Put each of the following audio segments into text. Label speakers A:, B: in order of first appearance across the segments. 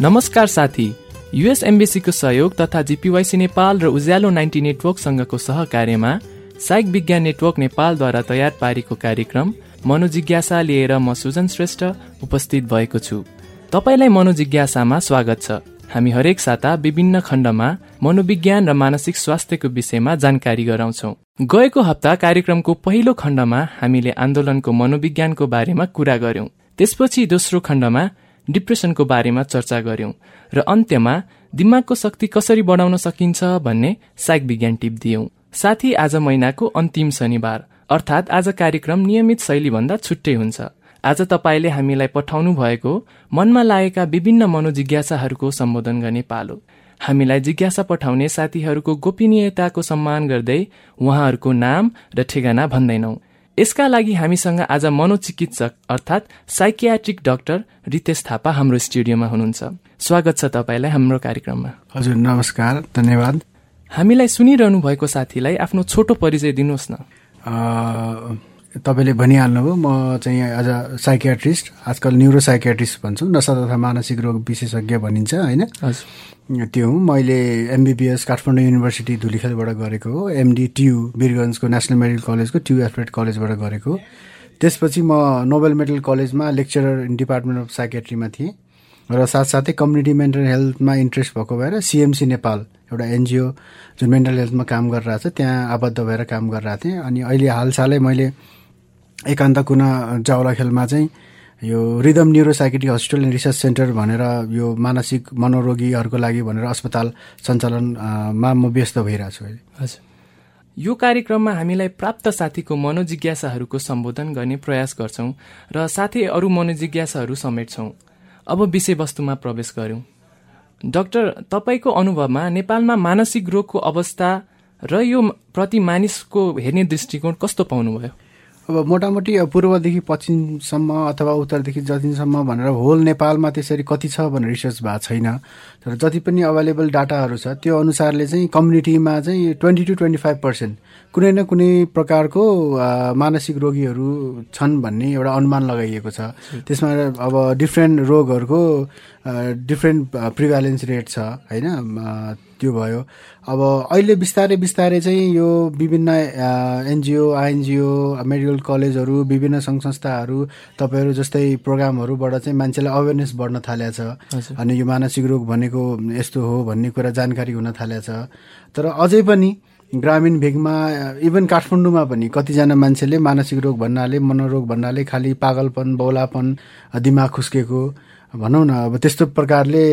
A: नमस्कार साथी। युएस एम्बेसीको सहयोग तथा जिपिवाइसी नेपाल र उज्यालो नाइन्टी नेटवर्कसँगको सहकार्यमा साइक विज्ञान नेटवर्क नेपालद्वारा तयार पारेको कार्यक्रम मनोजिज्ञासा लिएर म सुजन श्रेष्ठ उपस्थित भएको छु। तपाईँलाई मनोजिज्ञासामा स्वागत छ। हामी हरेक साता विभिन्न खण्डमा मनोविज्ञान र मानसिक स्वास्थ्यको विषयमा जानकारी गराउँछौ। गएको हप्ता कार्यक्रमको पहिलो खण्डमा हामीले आन्दोलनको मनोविज्ञानको बारेमा कुरा गर्यौं त्यसपछि दोस्रो खण्डमा डिप्रेसनको बारेमा चर्चा गर्यौं र अन्त्यमा दिमागको शक्ति कसरी बढाउन सकिन्छ भन्ने साइक विज्ञान टिप दियौं। साथी आज महिनाको अन्तिम शनिबार अर्थात् आज कार्यक्रम नियमित शैलीभन्दा छुट्टै हुन्छ। आज तपाईँले हामीलाई पठाउनु भएको मनमा लागेका विभिन्न मनोजिज्ञासाहरूको सम्बोधन गर्ने पालो। हामीलाई जिज्ञासा पठाउने साथीहरूको गोपनीयताको सम्मान गर्दै उहाँहरूको नाम र ठेगाना भन्दैनौ। यसका लागि हामीसँग आज मनोचिकित्सक अर्थात् साइकियाट्रिक डाक्टर रितेश थापा हाम्रो स्टुडियोमा हुनुहुन्छ। स्वागत छ तपाईँलाई हाम्रो कार्यक्रममा।
B: हजुर नमस्कार धन्यवाद।
A: हामीलाई सुनिरहनु भएको साथीलाई आफ्नो छोटो परिचय दिनुहोस् न।
B: तपाईँले भनिहाल्नुभयो म चाहिँ आज साइकियाट्रिस्ट आजकल न्युरो साइकियाट्रिस्ट भन्छु। नसा तथा मानसिक रोग विशेषज्ञ भनिन्छ होइन? त्यो हुँ। मैले एमबिबिएस काठमाडौँ युनिभर्सिटी धुलीखेलबाट गरेको हो। एमडी ट्यु वीरगन्जको नेसनल मेडिकल कलेजको ट्यु एफरेट कलेजबाट गरेको त्यसपछि म नोबेल मेडल कलेजमा लेक्चरर इन डिपार्टमेन्ट अफ साइकेट्रीमा थिएँ। र साथसाथै कम्युनिटी मेन्टल हेल्थमा इन्ट्रेस्ट भएको भएर सिएमसी नेपाल एउटा एनजिओ जुन मेन्टल हेल्थमा काम गरिरहेको छ त्यहाँ आबद्ध भएर काम गरिरहेको थिएँ। अनि अहिले हालसालै मैले एकान्त कुना जाउला खेलमा चाहिँ यो rhythm neuropsychiatric hospital and research centre भनेर यो मानसिक मनोरोगीहरूको लागि भनेर अस्पताल सञ्चालनमा म व्यस्त भइरहेको छु अहिले।
A: हजुर। यो कार्यक्रममा हामीलाई प्राप्त साथीको मनोजिज्ञासाहरूको सम्बोधन गर्ने प्रयास गर्छौँ र साथै अरू मनोजिज्ञासाहरू समेट्छौँ। अब विषयवस्तुमा प्रवेश गऱ्यौँ। डाक्टर तपाईँको अनुभवमा नेपालमा मानसिक रोगको अवस्था र यो प्रति मानिसको हेर्ने दृष्टिकोण कस्तो पाउनुभयो?
B: अब मोटामोटी पूर्वदेखि पश्चिमसम्म अथवा उत्तरदेखि दक्षिणसम्म भनेर होल नेपालमा त्यसरी कति छ भनेर रिसर्च भएको छैन। तर जति पनि अभाइलेबल डाटाहरू छ त्यो अनुसारले चाहिँ कम्युनिटीमा चाहिँ twenty to twenty five percent कुनै न कुनै प्रकारको मानसिक रोगीहरू छन् भन्ने एउटा अनुमान लगाइएको छ। त्यसमा अब डिफ्रेन्ट रोगहरूको डिफ्रेन्ट प्रिभ्यालेन्स रेट छ होइन? त्यो भयो। अब अहिले बिस्तारै बिस्तारै चाहिँ यो विभिन्न एनजिओ आइएनजिओ मेडिकल कलेजहरू विभिन्न सङ्घ संस्थाहरू तपाईँहरू जस्तै प्रोग्रामहरूबाट चाहिँ मान्छेलाई अवेरनेस बढ्न थालेको छ। अनि यो मानसिक रोग भनेको यस्तो हो भन्ने कुरा जानकारी हुन थालेको छ। तर अझै पनि ग्रामीण भेगमा इभन काठमाडौँमा पनि कतिजना मान्छेले मानसिक रोग भन्नाले मनोरोग भन्नाले खालि पागलपन बौलापन दिमाग खुस्केको भनौँ न अब त्यस्तो प्रकारले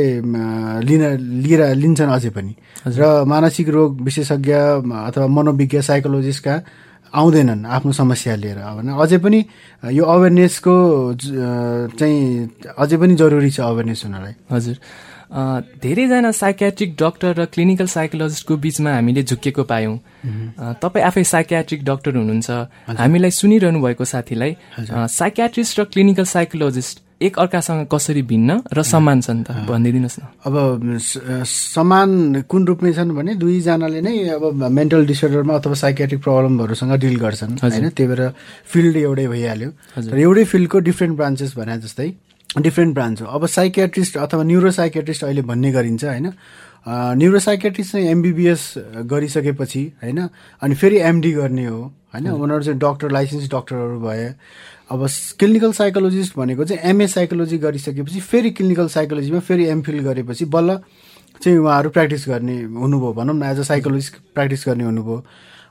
B: लिन लिएर लिन्छन् अझै पनि। र मानसिक रोग विशेषज्ञ अथवा मनोविज्ञ साइकोलोजिस्टका आउँदैनन् आफ्नो समस्या लिएर। भने अझै पनि यो अवेरनेसको चाहिँ अझै पनि जरुरी छ अवेरनेस हुनलाई।
A: हजुर। धेरैजना साइकियाट्रिक डक्टर र क्लिनिकल साइकोलोजिस्टको बिचमा हामीले झुकेको पायौँ। तपाईँ आफै साइकियाट्रिक डक्टर हुनुहुन्छ। हामीलाई सुनिरहनु भएको साथीलाई साइकियाट्रिस्ट र क्लिनिकल साइकोलोजिस्ट एक अर्कासँग कसरी भिन्न र समान छन् त? भनिदिनुहोस् न।
B: अब समान कुन रूपमै छन् भने दुईजनाले नै अब मेन्टल डिसअर्डरमा अथवा साइकेट्रिक प्रब्लमहरूसँग डिल गर्छन् होइन? त्यही भएर फिल्ड एउटै भइहाल्यो। र एउटै फिल्डको डिफ्रेन्ट ब्रान्चेस भने जस्तै डिफ्रेन्ट ब्रान्च हो। अब साइकेट्रिस्ट अथवा न्युरो साइकेट्रिस्ट अहिले भन्ने गरिन्छ होइन? न्युरो साइकेट्रिस्ट चाहिँ एमबिबिएस गरिसकेपछि होइन? अनि फेरि एमडी गर्ने हो। होइन उनीहरू चाहिँ डक्टर लाइसेन्स डक्टरहरू भए। अब क्लिनिकल साइकोलोजिस्ट भनेको चाहिँ एमए साइकोलोजी गरिसकेपछि फेरि क्लिनिकल साइकोलोजीमा फेरि एमफिल गरेपछि बल्ल चाहिँ उहाँहरू प्र्याक्टिस गर्ने हुनुभयो भनौँ न एज अ साइकोलोजिस्ट प्र्याक्टिस गर्ने हुनुभयो।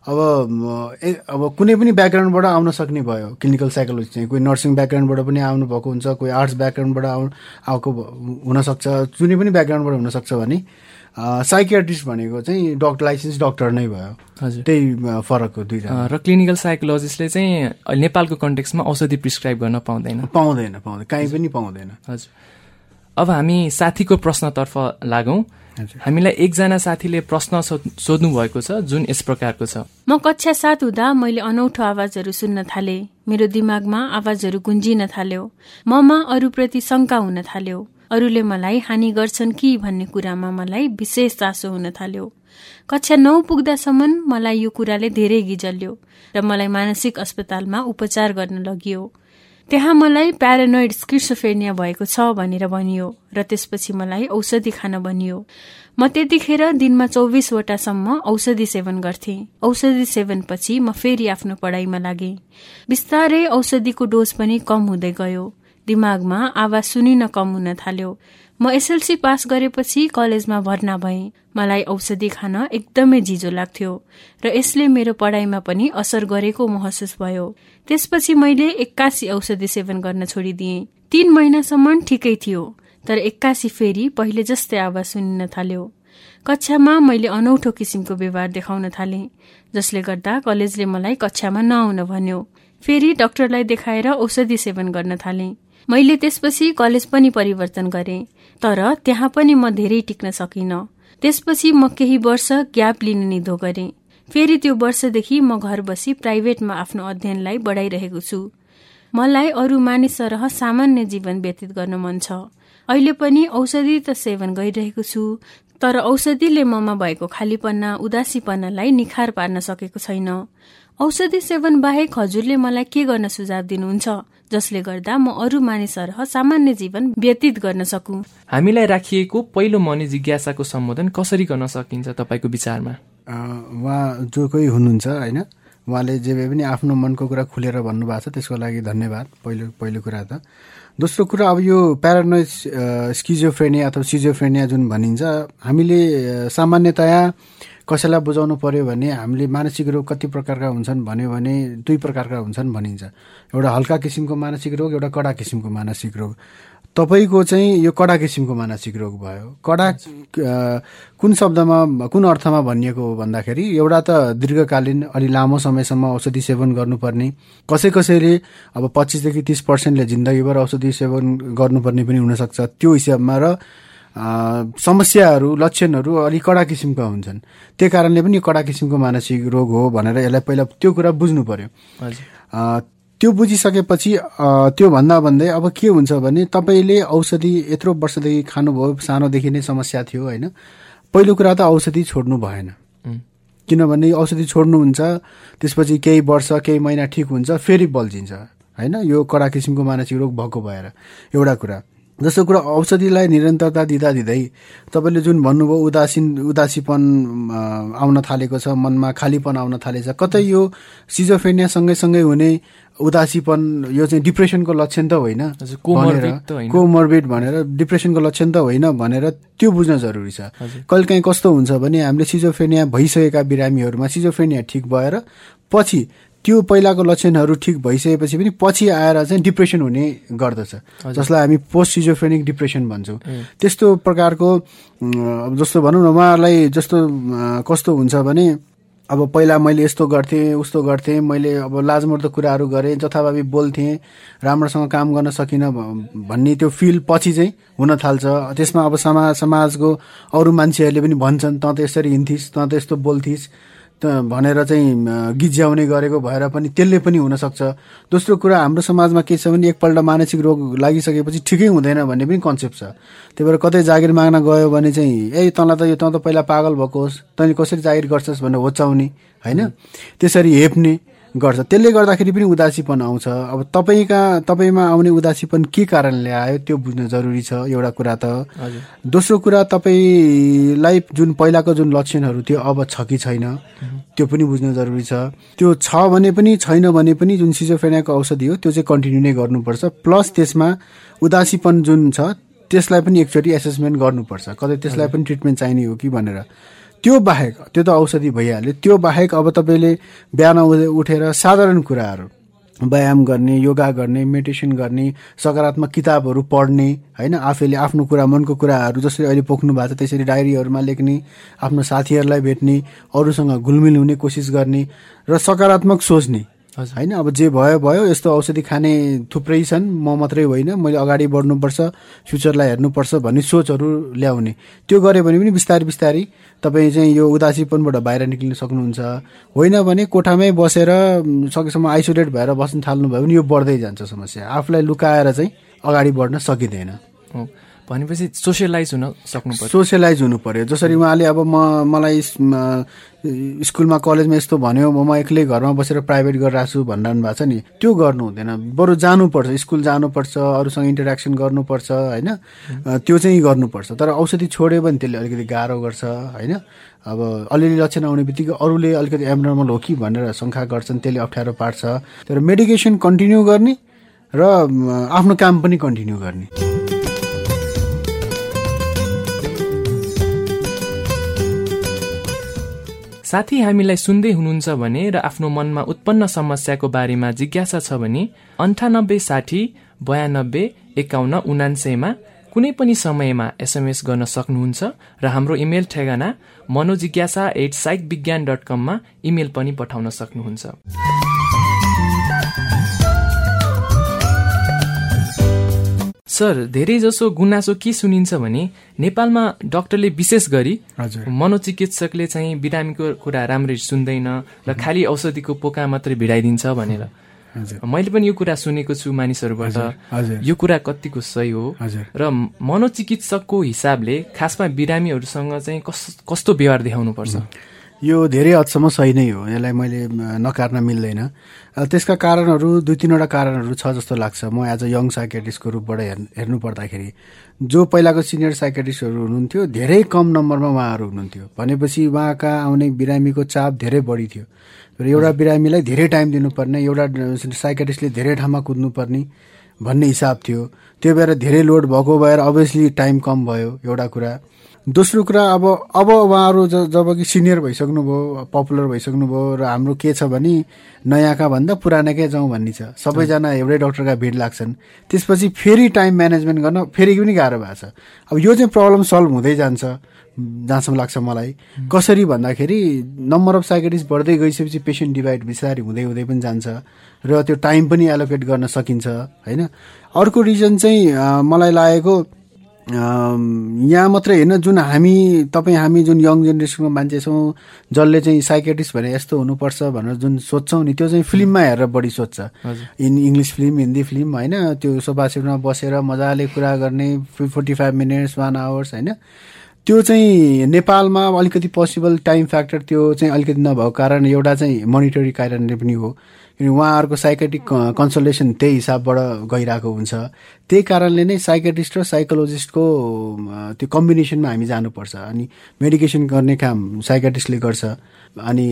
B: अब ए अब कुनै पनि ब्याकग्राउन्डबाट आउन सक्ने भयो। क्लिनिकल साइकोलोजी चाहिँ कोही नर्सिङ ब्याकग्राउन्डबाट पनि आउनुभएको हुन्छ कोही आर्ट्स ब्याकग्राउन्डबाट आउ आएको हुनसक्छ जुनै पनि ब्याकग्राउन्डबाट हुनसक्छ भने साइकियाट्रिस्ट भनेको चाहिँ डक्टर लाइसेन्स डक्टर नै भयो।
A: हजुर।
B: त्यही फरक हो दुईजना।
A: र क्लिनिकल साइकोलोजिस्टले चाहिँ नेपालको कन्टेक्समा औषधि प्रिस्क्राइब गर्न पाउँदैन।
B: पाउँदैन पाउँदैन। कहीँ पनि पाउँदैन।
A: हजुर। अब हामी साथीको प्रश्नतर्फ लागौँ।
B: हजुर।
A: हामीलाई एकजना साथीले प्रश्न सोध्नु भएको छ जुन यस प्रकारको छ।
C: म कक्षा सात हुँदा मैले अनौठो आवाजहरू सुन्न थाले। मेरो दिमागमा आवाजहरू गुन्जिन थाल्यो। ममा अरूप्रति शङ्का हुन थाल्यो। अरूले मलाई हानि गर्छन् कि भन्ने कुरामा मलाई विशेष चासो हुन थाल्यो। कक्षा नौ पुग्दासम्म मलाई यो कुराले धेरै गिजल्यो र मलाई मानसिक अस्पतालमा उपचार गर्न लगियो। त्यहाँ मलाई प्यारानोइड स्किर्सोफेनिया भएको छ भनेर भनियो र त्यसपछि मलाई औषधि खान भनियो। म त्यतिखेर दिनमा चौबिसवटासम्म औषधि सेवन गर्थे। औषधि सेवनपछि म फेरि आफ्नो पढाइमा लागे। बिस्तारै औषधिको डोज पनि कम हुँदै गयो। दिमागमा आवाज सुनिन कम हुन थाल्यो। म एसएलसी पास गरेपछि कलेजमा भर्ना भएँ। मलाई औषधि खान एकदमै जिजो लाग्थ्यो र यसले मेरो पढाइमा पनि असर गरेको महसुस भयो। त्यसपछि मैले एक्कासी औषधि सेवन गर्न छोडिदिएँ। तीन महिनासम्म ठिकै थियो तर एक्कासी फेरि पहिले जस्तै आवाज सुनिन थाल्यो। कक्षामा मैले अनौठो किसिमको व्यवहार देखाउन थालेँ जसले गर्दा कलेजले मलाई कक्षामा नआउन भन्यो। फेरि डाक्टरलाई देखाएर औषधि सेवन गर्न थालेँ। मैले त्यसपछि कलेज पनि परिवर्तन गरेँ तर त्यहाँ पनि म धेरै टिक्न सकिनँ। त्यसपछि म केही वर्ष ग्याप लिन निधो गरेँ। फेरि त्यो वर्षदेखि म घर बसी प्राइभेटमा आफ्नो अध्ययनलाई बढाइरहेको छु। मलाई अरू मानिस सामान्य जीवन व्यतीत गर्न मन छ। अहिले पनि औषधि त सेवन गरिरहेको छु तर औषधिले ममा भएको खालीपना उदासीपनालाई निखार पार्न सकेको छैन। औषधि सेवन बाहेक हजुरले मलाई के गर्न सुझाव दिनुहुन्छ? जसले गर्दा म अरू मानिस सरह सामान्य जीवन व्यतीत गर्न सकु।
A: हामीलाई राखिएको पहिलो मनी जिज्ञासाको सम्बोधन कसरी गर्न सकिन्छ तपाईँको विचारमा?
B: अ, उहाँ जो कोही हुनुहुन्छ होइन? उहाँले जे भए पनि आफ्नो मनको कुरा खुलेर भन्नुभएको छ त्यसको लागि धन्यवाद पहिलो पहिलो कुरा त। दोस्रो कुरा अब यो प्यारानोइड स्किजोफ्रेनिया अथवा सिजोफ्रेनिया जुन भनिन्छ हामीले सामान्यतया कसैलाई बुझाउनु पर्यो भने हामीले मानसिक रोग कति प्रकारका हुन्छन् भन्यो भने दुई प्रकारका हुन्छन् भनिन्छ। एउटा हल्का किसिमको मानसिक रोग एउटा कडा किसिमको मानसिक रोग। तपाईँको चाहिँ यो कडा किसिमको मानसिक रोग भयो। कडा कुन शब्दमा कुन अर्थमा भनिएको हो भन्दाखेरि एउटा त दीर्घकालीन अलि लामो समयसम्म औषधि सेवन गर्नुपर्ने। कसै कसैले अब पच्चिसदेखि तिस पर्सेन्टले जिन्दगीभर औषधि सेवन गर्नुपर्ने पनि हुनसक्छ। त्यो हिसाबमा र समस्याहरू लक्षणहरू अलिक कडा किसिमका हुन्छन्। त्यही कारणले पनि यो कडा किसिमको मानसिक रोग हो भनेर यसलाई पहिला त्यो कुरा बुझ्नु अ, त्यो बुझिसकेपछि त्यो भन्दा भन्दै अब के हुन्छ भने तपाईँले औषधि यत्रो वर्षदेखि खानुभयो सानोदेखि नै समस्या थियो होइन? पहिलो कुरा त औषधि छोड्नु भएन। किनभने औषधि छोड्नुहुन्छ त्यसपछि केही वर्ष केही महिना ठिक हुन्छ फेरि बल्झिन्छ होइन? यो कडा किसिमको मानसिक रोग भएको भएर एउटा कुरा। जस्तो कुरा औषधिलाई निरन्तरता दिँदा दिँदै तपाईँले जुन भन्नुभयो उदासीन उदासीपन आउन थालेको छ मनमा खालीपन आउन थालेछ कतै यो सिजोफेनिया सँगै हुने उदासीपन यो चाहिँ डिप्रेसनको लक्षण त होइन। कोमोर्बिड भनेर डिप्रेसनको लक्षण त होइन भनेर त्यो बुझ्न जरुरी छ
A: हजुर।
B: कहिले काहीँ कस्तो हुन्छ भने हामीले सिजोफेनिया भइसकेका बिरामीहरूमा सिजोफेनिया ठिक भएर पछि त्यो पहिलाको लक्षणहरू ठिक भइसकेपछि पनि पछि आएर चाहिँ डिप्रेसन हुने गर्दछ। जसलाई हामी पोस्ट सिजोफेनिक डिप्रेसन भन्छौँ। त्यस्तो प्रकारको जस्तो भनौँ न उहाँहरूलाई जस्तो कस्तो हुन्छ भने अब पहिला मैले यस्तो गर्थेँ उस्तो गर्थेँ मैले अब लाजमर्दो कुराहरू गरेँ जथाभावी बोल्थेँ राम्रोसँग काम गर्न सकिनँ भन्ने त्यो फिल पछि चाहिँ हुन थाल्छ। त्यसमा अब समाज समाजको अरू मान्छेहरूले पनि भन्छन् तँ त यसरी हिँड्थिस् तँ त यस्तो बोल्थिस्। भनेर चाहिँ गिज्याउने गरेको भएर पनि त्यसले पनि हुनसक्छ। दोस्रो कुरा हाम्रो समाजमा के छ भने एकपल्ट मानसिक रोग लागिसकेपछि ठिकै हुँदैन भन्ने पनि कन्सेप्ट छ। त्यही भएर कतै जागिर माग्न गयो भने चाहिँ ए तँलाई त यो तँ त पहिला पागल भएको होस् तैँले कसरी जागिर गर्छस् भनेर होच्याउने होइन? त्यसरी हेप्ने गर्छ। त्यसले गर्दाखेरि पनि उदासीपन आउँछ। अब तपाईँका तपाईँमा आउने उदासीपन के कारणले आयो त्यो बुझ्न जरुरी छ एउटा कुरा त। दोस्रो कुरा तपाईँलाई जुन पहिलाको जुन लक्षणहरू थियो अब छ कि छैन त्यो पनि बुझ्न जरुरी छ। त्यो छ भने पनि छैन भने पनि जुन सिजोफेनियाको औषधि हो त्यो चाहिँ कन्टिन्यू नै गर्नुपर्छ। प्लस त्यसमा उदासीपन जुन छ त्यसलाई पनि एकचोटि एसेसमेन्ट गर्नुपर्छ। कतै त्यसलाई पनि ट्रिटमेन्ट चाहिने हो कि भनेर। त्यो बाहेक त्यो त औषधि भइहाल्यो। त्यो बाहेक अब तपाईँले बिहान उठेर साधारण कुराहरू व्यायाम गर्ने योगा गर्ने मेडिटेसन गर्ने सकारात्मक किताबहरू पढ्ने होइन आफैले आफ्नो कुरा मनको कुराहरू जसरी अहिले पोख्नु भएको छ त्यसरी डायरीहरूमा लेख्ने आफ्नो साथीहरूलाई भेट्ने अरूसँग घुलमिल हुने कोसिस गर्ने र सकारात्मक सोच्ने। होइन अब जे भयो भयो यस्तो औषधि खाने थुप्रै छन् म मात्रै होइन मैले अगाडि बढ्नुपर्छ फ्युचरलाई हेर्नुपर्छ भन्ने सोचहरू ल्याउने। त्यो गऱ्यो भने पनि बिस्तारै बिस्तारै तपाईँ चाहिँ यो उदासीपनबाट बाहिर निक्लिन सक्नुहुन्छ। होइन भने कोठामै बसेर सकेसम्म आइसोलेट भएर बस्न थाल्नुभयो भने यो बढ्दै जान्छ समस्या। आफूलाई लुकाएर चाहिँ अगाडि बढ्न सकिँदैन।
A: भनेपछि सोसियलाइज हुन सक्नु पर्यो
B: सोसियलाइज हुनु पर्यो। जसरी उहाँले अब म मलाई स्कुलमा कलेजमा यस्तो भन्यो म एक्लै घरमा बसेर प्राइभेट गरिरहेको छु भनिरहनु भएको छ नि त्यो गर्नु हुँदैन। बरु जानुपर्छ स्कुल जानुपर्छ अरूसँग इन्टरेक्सन गर्नुपर्छ होइन? त्यो चाहिँ गर्नुपर्छ। तर औषधि छोड्यो भने त्यसले अलिकति गाह्रो गर्छ होइन? अब अलिअलि लक्षण आउने बित्तिकै अरूले अलिकति एबनर्मल हो कि भनेर शङ्का गर्छन् त्यसले अप्ठ्यारो पार्छ। तर मेडिकेसन कन्टिन्यू गर्ने र आफ्नो काम पनि कन्टिन्यू गर्ने।
A: साथी हामीलाई सुन्दै हुनुहुन्छ भने र आफ्नो मनमा उत्पन्न समस्याको बारेमा जिज्ञासा छ भने अन्ठानब्बे साठी बयानब्बे एकाउन्न उनान्सयमा कुनै पनि समयमा एसएमएस गर्न सक्नुहुन्छ र हाम्रो इमेल ठेगाना Manojigyasa at psych Vigyan dot कममा इमेल पनि पठाउन सक्नुहुन्छ। सर धेरै जसो गुनासो के सुनिन्छ भने नेपालमा डाक्टरले विशेष गरी मनोचिकित्सकले चाहिँ बिरामीको कुरा राम्ररी सुन्दैन र खालि औषधिको पोका मात्रै भिडाइदिन्छ भनेर। मैले पनि यो कुरा सुनेको छु मानिसहरूबाट। यो कुरा कतिको सही हो। र मनोचिकित्सकको हिसाबले खासमा बिरामीहरूसँग चाहिँ कस्तो व्यवहार देखाउनु पर्छ
B: यो धेरै हदसम्म सही नै हो। यसलाई मैले नकार्न मिल्दैन। त्यसका कारणहरू दुई तिनवटा कारणहरू छ जस्तो लाग्छ। म एज अ यङ साइकेटिस्टको रूपबाट हेर् हेर्नु पर्दाखेरि जो पहिलाको सिनियर साइकेटिस्टहरू हुनुहुन्थ्यो धेरै कम नम्बरमा उहाँहरू हुनुहुन्थ्यो। भनेपछि उहाँका आउने बिरामीको चाप धेरै बढी थियो। र एउटा बिरामीलाई धेरै टाइम दिनुपर्ने एउटा साइकेटिस्टले धेरै ठाउँमा कुद्नुपर्ने भन्ने हिसाब थियो। त्यो भएर धेरै लोड भएको भएर अभियसली टाइम कम भयो एउटा कुरा। दोस्रो कुरा अब अब उहाँहरू जब कि सिनियर भइसक्नुभयो पपुलर भइसक्नुभयो र हाम्रो के छ भने नयाँका भन्दा पुरानाकै जाउँ भन्ने छ। सबैजना एउटै डक्टरका भिड लाग्छन्। त्यसपछि फेरि टाइम म्यानेजमेन्ट गर्न फेरि पनि गाह्रो भएको छ। अब यो चाहिँ प्रब्लम सल्भ हुँदै जान्छ। जहाँसम्म लाग्छ मलाई। कसरी भन्दाखेरि नम्बर अफ साइकेटिस्ट बढ्दै गइसकेपछि पेसेन्ट डिभाइड बिस्तारै हुँदै हुँदै पनि जान्छ। र त्यो टाइम पनि एलोकेट गर्न सकिन्छ होइन? अर्को रिजन चाहिँ मलाई लागेको यहाँ मात्रै होइन जुन हामी तपाईँ हामी जुन यङ जेनेरेसनको मान्छे छौँ जसले चाहिँ साइकेटिस्ट भने यस्तो हुनुपर्छ भनेर जुन सोध्छौँ नि त्यो चाहिँ फिल्ममा हेरेर बढी सोध्छ। In English film Hindi film होइन त्यो सोफा सिटमा बसेर मजाले कुरा गर्ने forty five minutes one hours होइन त्यो चाहिँ नेपालमा अलिकति पोसिबल टाइम फ्याक्टर त्यो चाहिँ अलिकति नभएको कारण एउटा चाहिँ मोनिटरी कारणले पनि हो। किनकि उहाँहरूको साइकेट्रिक कन्सल्टेसन त्यही हिसाबबाट गइरहेको हुन्छ। त्यही कारणले नै साइकेट्रिस्ट र साइकोलोजिस्टको त्यो कम्बिनेसनमा हामी जानुपर्छ। अनि मेडिकेसन गर्ने काम साइकेट्रिस्टले गर्छ। अनि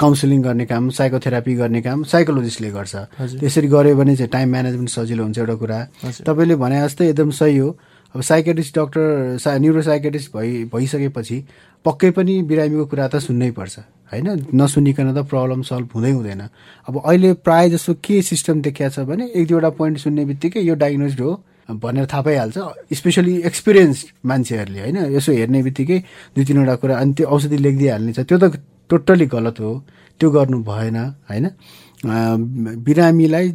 B: काउन्सिलिङ गर्ने काम साइकोथेरापी गर्ने काम साइकोलोजिस्टले गर्छ। त्यसरी गऱ्यो भने चाहिँ टाइम म्यानेजमेन्ट सजिलो हुन्छ एउटा कुरा। तपाईँले भने जस्तै एकदम सही हो। अब साइकेट्रिस्ट डक्टर सा न्युरोसाइकेट्रिस्ट भइ भइसकेपछि पक्कै पनि बिरामीको कुरा त सुन्नै पर्छ होइन? नसुनिकन त प्रब्लम सल्भ हुँदै हुँदैन। अब अहिले प्रायः जस्तो के सिस्टम देखिया छ भने एक दुईवटा पोइन्ट सुन्ने बित्तिकै यो डायग्नोज हो भनेर थाहा पाइहाल्छ स्पेसली एक्सपिरियन्स मान्छेहरूले होइन? यसो हेर्ने बित्तिकै दुई तिनवटा कुरा अनि त्यो औषधि लेखिदिइहाल्ने छ। त्यो त टोटल्ली गलत हो। त्यो गर्नु भएन होइन? बिरामीलाई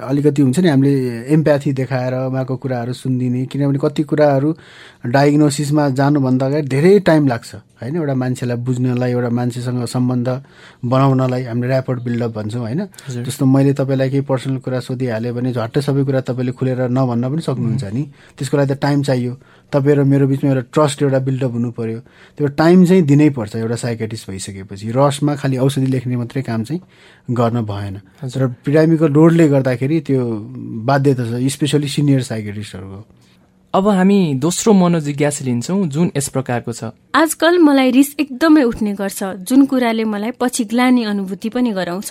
B: अलिकति हुन्छ नि हामीले एम्प्याथी देखाएर उहाँको कुराहरू सुनिदिने किनभने कति कुराहरू डायग्नोसिसमा जानुभन्दा अगाडि धेरै टाइम लाग्छ होइन? एउटा मान्छेलाई बुझ्नलाई एउटा मान्छेसँग सम्बन्ध बनाउनलाई हामीले ऱ्यापोर्ट बिल्डअप भन्छौँ होइन? जस्तो मैले तपाईँलाई केही पर्सनल कुरा सोधिहालेँ भने झट्टै सबै कुरा तपाईँले खुलेर नभन्न पनि सक्नुहुन्छ नि। त्यसको लागि त टाइम चाहियो। तपाईँ र मेरो बिचमा एउटा ट्रस्ट एउटा बिल्डअप हुनु पर्यो त्यो टाइम चाहिँ दिनै पर्छ एउटा साइकेटिस्ट भइसकेपछि। रसमा खालि औषधि लेख्ने मात्रै काम चाहिँ गर्न भएन। र बिरामीको लोडले गर्दाखेरि त्यो बाध्यता छ स्पेसली सिनियर साइकेटिस्टहरूको
A: अब हामी दोस्रो मनोजिज्ञासा लिन्छौँ जुन यस प्रकारको छ।
C: आजकल मलाई रिस एकदमै उठ्ने गर्छ जुन कुराले मलाई पछि ग्लानी अनुभूति पनि गराउँछ।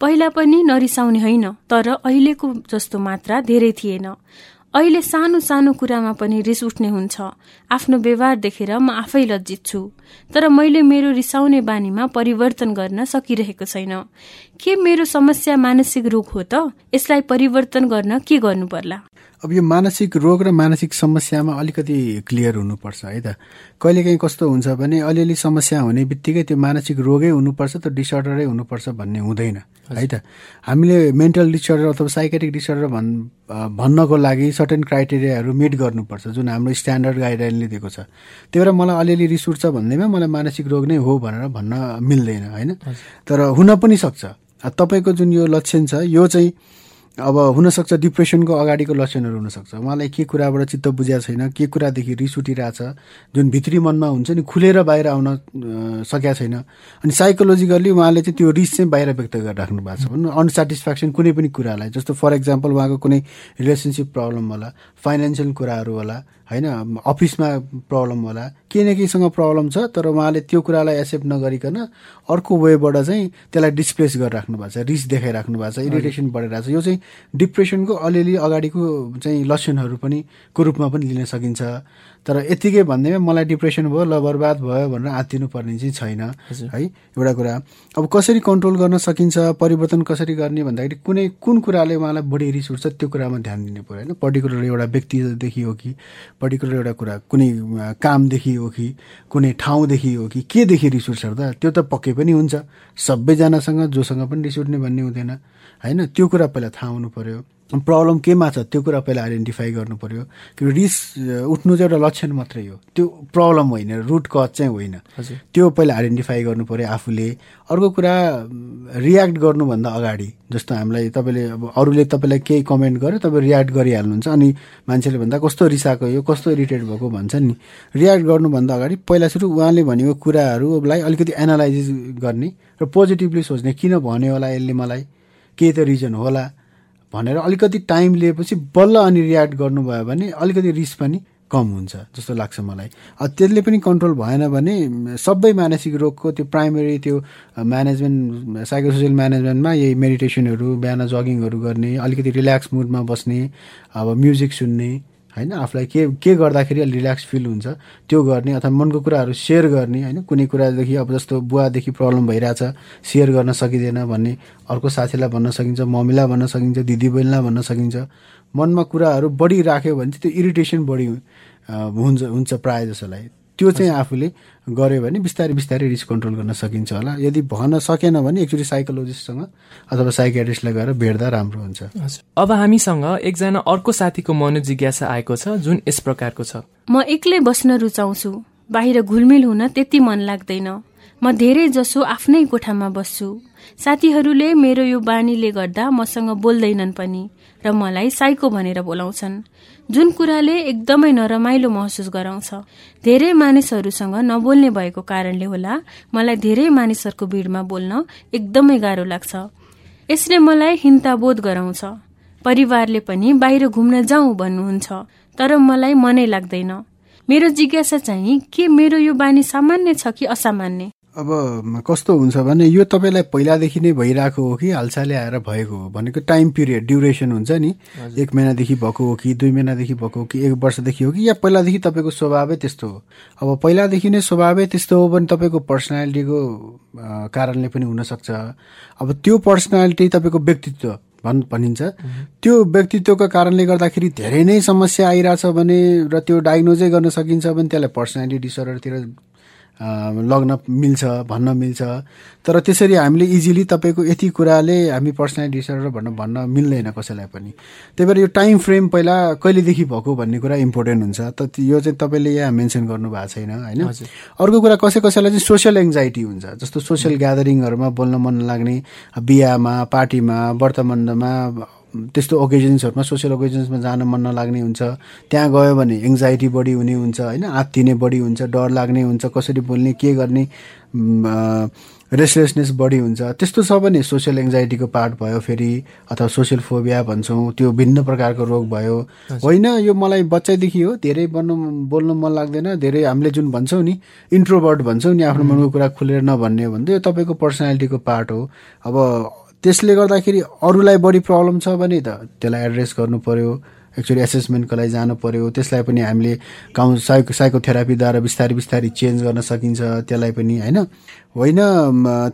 C: पहिला पनि नरिसाउने होइन तर अहिलेको जस्तो मात्रा धेरै थिएन। अहिले सानो सानो कुरामा पनि रिस उठ्ने हुन्छ। आफ्नो व्यवहार देखेर म आफै लज्जित छु। तर मैले मेरो रिसाउने बानीमा परिवर्तन गर्न सकिरहेको छैन। के मेरो समस्या मानसिक रोग हो त? यसलाई परिवर्तन गर्न के गर्नु पर्ला
B: अब यो मानसिक रोग र मानसिक समस्यामा अलिकति क्लियर हुनुपर्छ है त। कहिलेकाहीँ कस्तो हुन्छ भने अलिअलि समस्या हुने बित्तिकै त्यो मानसिक रोगै हुनुपर्छ त डिसअर्डरै हुनुपर्छ भन्ने हुँदैन है त। हामीले मेन्टल डिसअर्डर अथवा साइकेटिक डिसअर्डर भन् भन्नको लागि सर्टेन क्राइटेरियाहरू मिट गर्नुपर्छ जुन हाम्रो स्ट्यान्डर्ड गाइडलाइनले दिएको छ। त्यही भएर मलाई अलिअलि रिस उठ्छ भन्दैमा मलाई मानसिक रोग नै हो भनेर भन्न मिल्दैन होइन। तर हुन पनि सक्छ। तपाईँको जुन यो लक्षण छ यो चाहिँ अब हुनसक्छ डिप्रेसनको अगाडिको लक्षणहरू हुनसक्छ। उहाँलाई के कुराबाट चित्त बुझाएको छैन के कुरादेखि रिस उठिरहेछ जुन भित्री मनमा हुन्छ नि खुलेर बाहिर आउन सकेका छैन। अनि साइकोलोजिकल्ली उहाँले चाहिँ त्यो रिस चाहिँ बाहिर व्यक्त गरिराख्नु भएको छ। भन्नु अनसेटिस्फ्याक्सन कुनै पनि कुरालाई जस्तो फर इक्जाम्पल उहाँको कुनै रिलेसनसिप प्रब्लम होला फाइनेन्सियल कुराहरू होला होइन अफिसमा प्रब्लम होला। केही न केहीसँग प्रब्लम छ तर उहाँले त्यो कुरालाई एक्सेप्ट नगरिकन अर्को वेबाट चाहिँ त्यसलाई डिस्प्लेस गरिराख्नु भएको छ रिस देखाइराख्नु भएको छ इरिटेसन बढिरहेको छ। यो चाहिँ डिप्रेसनको अलिअलि अगाडिको चाहिँ लक्षणहरू पनि को रूपमा पनि लिन सकिन्छ। तर यत्तिकै भन्दैमा मलाई डिप्रेसन भयो ल बर्बाद भयो भनेर आत्तिनु पर्ने चाहिँ छैन है? एउटा कुरा। अब कसरी कन्ट्रोल गर्न सकिन्छ परिवर्तन कसरी गर्ने भन्दाखेरि कुनै कुन कुराले उहाँलाई बढी रिस उठ्छ त्यो कुरामा ध्यान दिनु पऱ्यो होइन? पर्टिकुलर एउटा व्यक्तिदेखि हो कि पर्टिकुलर एउटा कुरा कुनै कामदेखि हो कि कुनै ठाउँदेखि हो कि केदेखि रिस उठ्छ त त्यो त पक्कै पनि हुन्छ। सबैजनासँग जोसँग पनि रिस उठ्ने भन्ने हुँदैन होइन? त्यो कुरा पहिला थाहा हुनु पऱ्यो प्रब्लम केमा छ त्यो कुरा पहिला आइडेन्टिफाई गर्नु पर्यो। कि रिस उठ्नु चाहिँ एउटा लक्षण मात्रै हो। त्यो प्रब्लम होइन रुट कज चाहिँ होइन। त्यो पहिला आइडेन्टिफाई गर्नु पर्यो आफूले। अर्को कुरा रियाक्ट गर्नुभन्दा अगाडि जस्तो हामीलाई तपाईँले अब अरूले तपाईँलाई केही कमेन्ट गर्यो तपाईँ रियाक्ट गरिहाल्नुहुन्छ अनि मान्छेले भन्दा कस्तो रिसाएको यो? कस्तो इरिटेट भएको? भन्छ नि। रियाक्ट गर्नुभन्दा अगाडि पहिला सुरु उहाँले भनेको कुराहरूलाई अलिकति एनालाइज गर्ने र पोजिटिभली सोच्ने। किन भन्यो होला यसले मलाई? के त रिजन होला? भनेर अलिकति टाइम लिएपछि बल्ल अनि रियाक्ट गर्नुभयो भने अलिकति रिस्क पनि कम हुन्छ जस्तो लाग्छ मलाई। त्यसले पनि कन्ट्रोल भएन भने सबै मानसिक रोगको त्यो प्राइमेरी त्यो म्यानेजमेन्ट साइकोसोसियल म्यानेजमेन्टमा यही मेडिटेसनहरू बिहान जगिङहरू गर्ने अलिकति रिल्याक्स मुडमा बस्ने अब म्युजिक सुन्ने होइन? आफूलाई के के गर्दाखेरि अलि रिल्याक्स फिल हुन्छ? त्यो गर्ने अथवा मनको कुराहरू सेयर गर्ने होइन? कुनै कुरादेखि अब जस्तो बुवादेखि प्रब्लम भइरहेछ सेयर गर्न सकिँदैन भन्ने अर्को साथीलाई भन्न सकिन्छ मम्मीलाई भन्न सकिन्छ दिदी बहिनीलाई भन्न सकिन्छ। मनमा कुराहरू बढी राख्यो भने चाहिँ त्यो इरिटेसन बढी हुन्छ हुन्छ प्रायः जसोलाई त्यो चाहिँ आफूले गऱ्यो भने बिस्तारै बिस्तारै रिस कन्ट्रोल गर्न सकिन्छ होला। यदि भन्न सकेन भने एकचोटि साइकोलोजिस्टसँग अथवा साइकेट्रिस्टलाई गएर भेट्दा राम्रो हुन्छ।
A: अब हामीसँग एकजना अर्को साथीको मनोजिज्ञासा आएको छ जुन यस प्रकारको छ।
C: म एक्लै बस्न रुचाउँछु। बाहिर घुलमिल हुन त्यति मन लाग्दैन। म धेरै जसो आफ्नै कोठामा बस्छु। साथीहरूले मेरो यो बानीले गर्दा मसँग बोल्दैनन् पनि र मलाई साइको भनेर बोलाउँछन्। जुन कुराले एकदमै नरमाइलो महसुस गराउँछ। धेरै मानिसहरूसँग नबोल्ने भएको कारणले होला मलाई धेरै मानिसहरूको भिडमा बोल्न एकदमै गाह्रो लाग्छ। यसले मलाई हिन्ताबोध गराउँछ। परिवारले पनि बाहिर घुम्न जाउँ भन्नुहुन्छ तर मलाई मनै लाग्दैन। मेरो जिज्ञासा चाहिँ के मेरो यो बानी सामान्य छ कि असामान्य?
B: अब कस्तो हुन्छ भने यो तपाईँलाई पहिलादेखि नै भइरहेको हो कि हालसालै आएर भएको हो भनेको टाइम पिरियड ड्युरेसन हुन्छ नि। एक महिनादेखि भएको हो कि दुई महिनादेखि भएको हो कि एक वर्षदेखि हो कि या पहिलादेखि तपाईँको स्वभावै त्यस्तो हो? अब पहिलादेखि नै स्वभावै त्यस्तो हो भने तपाईँको पर्सनालिटीको कारणले पनि हुनसक्छ। अब त्यो पर्सनालिटी तपाईँको व्यक्तित्व भन् भनिन्छ। त्यो व्यक्तित्वको कारणले गर्दाखेरि धेरै नै समस्या आइरहेछ भने र त्यो डायग्नोजै गर्न सकिन्छ भने त्यसलाई पर्सनालिटी डिसअर्डरतिर लग्न मिल्छ भन्न मिल्छ। तर त्यसरी हामीले इजिली तपाईँको यति कुराले हामी पर्सनालिटी डिसअर्डर भन्न भन्न मिल्दैन कसैलाई पनि। त्यही भएर यो टाइम फ्रेम पहिला कहिलेदेखि भएको भन्ने कुरा इम्पोर्टेन्ट हुन्छ। त यो चाहिँ तपाईँले यहाँ मेन्सन गर्नु भएको छैन होइन? अर्को कुरा कसै कसैलाई चाहिँ सोसियल एङ्जाइटी हुन्छ। जस्तो सोसियल ग्यादरिङहरूमा बोल्न मन लाग्ने बिहामा पार्टीमा व्रतमण्डमा त्यस्तो ओकेजन्सहरूमा सोसियल ओकेजन्समा जान मन नलाग्ने हुन्छ। त्यहाँ गयो भने एङ्जाइटी बढी हुने हुन्छ होइन? आत्तिने बढी हुन्छ डर लाग्ने हुन्छ कसरी बोल्ने के गर्ने रेसलेसनेस बढी हुन्छ। त्यस्तो छ भने सोसियल एङ्जाइटीको पार्ट भयो फेरि अथवा सोसियल फोबिया भन्छौँ त्यो भिन्न प्रकारको रोग भयो। होइन यो मलाई बच्चैदेखि हो धेरै बन्नु बोल्नु मन लाग्दैन धेरै हामीले जुन भन्छौँ नि इन्ट्रोभर्ट भन्छौँ नि आफ्नो मनको कुरा खुलेर नभन्ने हो भने यो तपाईँको पर्सनालिटीको पार्ट हो। अब त्यसले गर्दाखेरि अरूलाई बढी प्रब्लम छ भने त त्यसलाई एड्रेस गर्नु पर्यो एक्चुली एसेसमेन्टको लागि जानु पर्यो त्यसलाई पनि हामीले काउन् साइको साइकोथेरापीद्वारा बिस्तारै बिस्तारै चेन्ज गर्न सकिन्छ त्यसलाई पनि होइन? होइन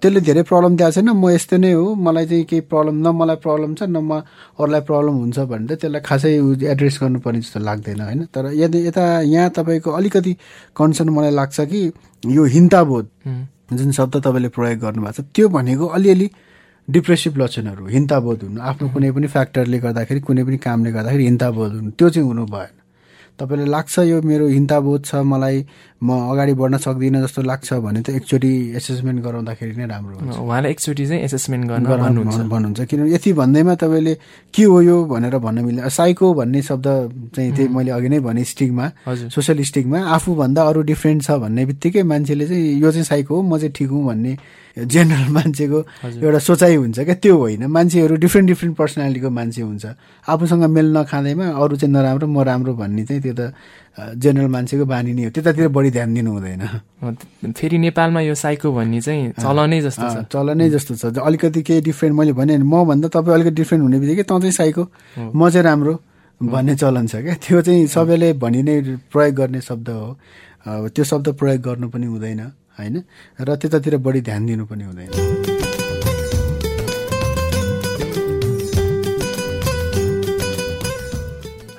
B: त्यसले धेरै प्रब्लम दिएको छैन म यस्तो नै हो मलाई चाहिँ केही प्रब्लम न मलाई प्रब्लम छ न म अरूलाई प्रब्लम हुन्छ भने त त्यसलाई खासै एड्रेस गर्नुपर्ने जस्तो लाग्दैन होइन? तर यदि यता यहाँ तपाईँको अलिकति कन्सर्न मलाई लाग्छ कि यो हिन्ताबोध जुन शब्द तपाईँले प्रयोग गर्नुभएको छ त्यो भनेको अलिअलि डिप्रेसिभ लक्षणहरू हिन्ताबोध हुनु आफ्नो कुनै पनि फ्याक्टरले गर्दाखेरि कुनै पनि कामले गर्दाखेरि हिन्ताबोध हुनु त्यो चाहिँ हुनु भएन तपाईँलाई लाग्छ यो मेरो हिन्ताबोध छ मलाई म अगाडि बढ्न सक्दिनँ जस्तो लाग्छ भने त एकचोटि एसेसमेन्ट गराउँदाखेरि नै राम्रो हुन्छ।
A: उहाँलाई एकचोटि चाहिँ एसेसमेन्ट गर्न
B: भन्नुहुन्छ। किनभने यति भन्दैमा तपाईँले के हो यो भनेर भन्न मिल्दैन साइको भन्ने शब्द चाहिँ त्यही मैले अघि नै भने स्टिकमा सोसियल स्टिकमा आफूभन्दा अरू डिफ्रेन्ट छ भन्ने बित्तिकै मान्छेले चाहिँ यो चाहिँ साइको हो म चाहिँ ठिक हुँ भन्ने जेनरल मान्छेको एउटा सोचाइ हुन्छ क्या त्यो होइन। मान्छेहरू डिफ्रेन्ट डिफ्रेन्ट पर्सनालिटीको मान्छे हुन्छ। आफूसँग मेल नखाँदैमा अरू चाहिँ नराम्रो म राम्रो भन्ने चाहिँ त्यो त जेनरल मान्छेको बानी नै हो। त्यतातिर बढी ध्यान दिनु हुँदैन।
A: फेरि नेपालमा यो साइको भन्ने चाहिँ चलनै जस्तो छ।
B: चलनै जस्तो छ। अलिकति केही डिफ्रेन्ट मैले भने म भन्दा तपाईँ अलिकति डिफ्रेन्ट हुने बित्तिकै तँ चाहिँ साइको म चाहिँ राम्रो भन्ने चलन छ क्या। त्यो चाहिँ सबैले भनि नै प्रयोग गर्ने शब्द हो। त्यो शब्द प्रयोग गर्नु पनि हुँदैन होइन? र त्यतातिर बढी ध्यान दिनु पनि हुँदैन।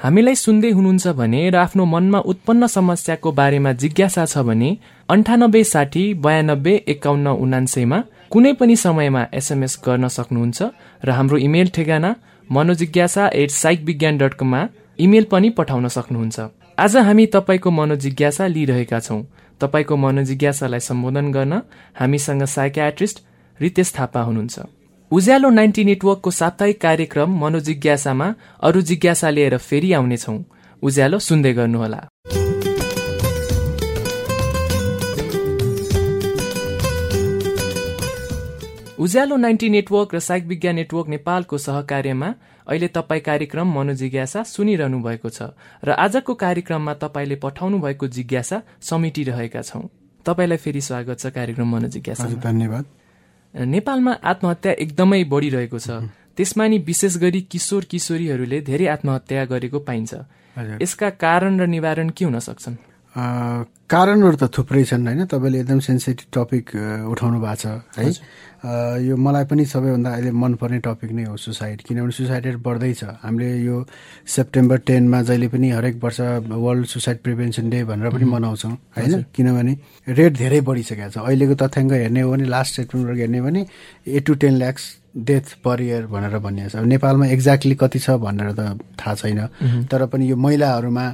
A: हामीलाई सुन्दै हुनुहुन्छ भने र आफ्नो मनमा उत्पन्न समस्याको बारेमा जिज्ञासा छ भने अन्ठानब्बे साठी बयानब्बे एकाउन्न उनान्सयमा कुनै पनि समयमा एसएमएस गर्न सक्नुहुन्छ र हाम्रो इमेल ठेगाना Manojigyasa at psych Vigyan dot कममा इमेल पनि पठाउन सक्नुहुन्छ। आज हामी तपाईँको मनोजिज्ञासा लिइरहेका छौँ। तपाईँको मनोजिज्ञासालाई सम्बोधन गर्न हामीसँग साइकियाट्रिस्ट रितेश थापा हुनुहुन्छ। उज्यालो नाइन्टी नेटवर्कको साप्ताहिक कार्यक्रम मनोजिज्ञासामा अरू जिज्ञासा लिएर फेरि आउनेछौ। उज्यालो सुन्दै गर्नुहोला। उज्यालो नाइन्टी नेटवर्क र साइक विज्ञान नेटवर्क नेपालको सहकार्यमा अहिले तपाईँ कार्यक्रम मनोजिज्ञासा सुनिरहनु भएको छ र आजको कार्यक्रममा तपाईँले पठाउनु भएको जिज्ञासा समेटिरहेका छौँ। तपाईँलाई फेरि स्वागत छ कार्यक्रम मनोजिज्ञासा
B: धन्यवाद।
A: नेपालमा आत्महत्या एकदमै बढिरहेको छ। त्यसमा नि विशेष गरी किशोर किशोरीहरूले धेरै आत्महत्या गरेको पाइन्छ। यसका कारण र निवारण के हुन सक्छन्?
B: कारणहरू त थुप्रै छन् होइन? तपाईँले एकदम सेन्सिटिभ टपिक उठाउनु भएको छ है? यो मलाई पनि सबैभन्दा अहिले मनपर्ने टपिक नै हो सुसाइड किनभने सुसाइड रेट बढ्दैछ हामीले यो सेप्टेम्बर टेनमा जहिले पनि हरेक वर्ष वर्ल्ड सुसाइड प्रिभेन्सन डे भनेर पनि मनाउँछौँ होइन? किनभने रेट धेरै बढिसकेको छ। अहिलेको तथ्याङ्क हेर्ने हो भने लास्ट सेप्टेम्बर हेर्ने हो भने eight to ten lakhs death per year भनेर भनिएको छ। नेपालमा एक्ज्याक्टली कति छ भनेर त थाहा छैन। तर पनि यो महिलाहरूमा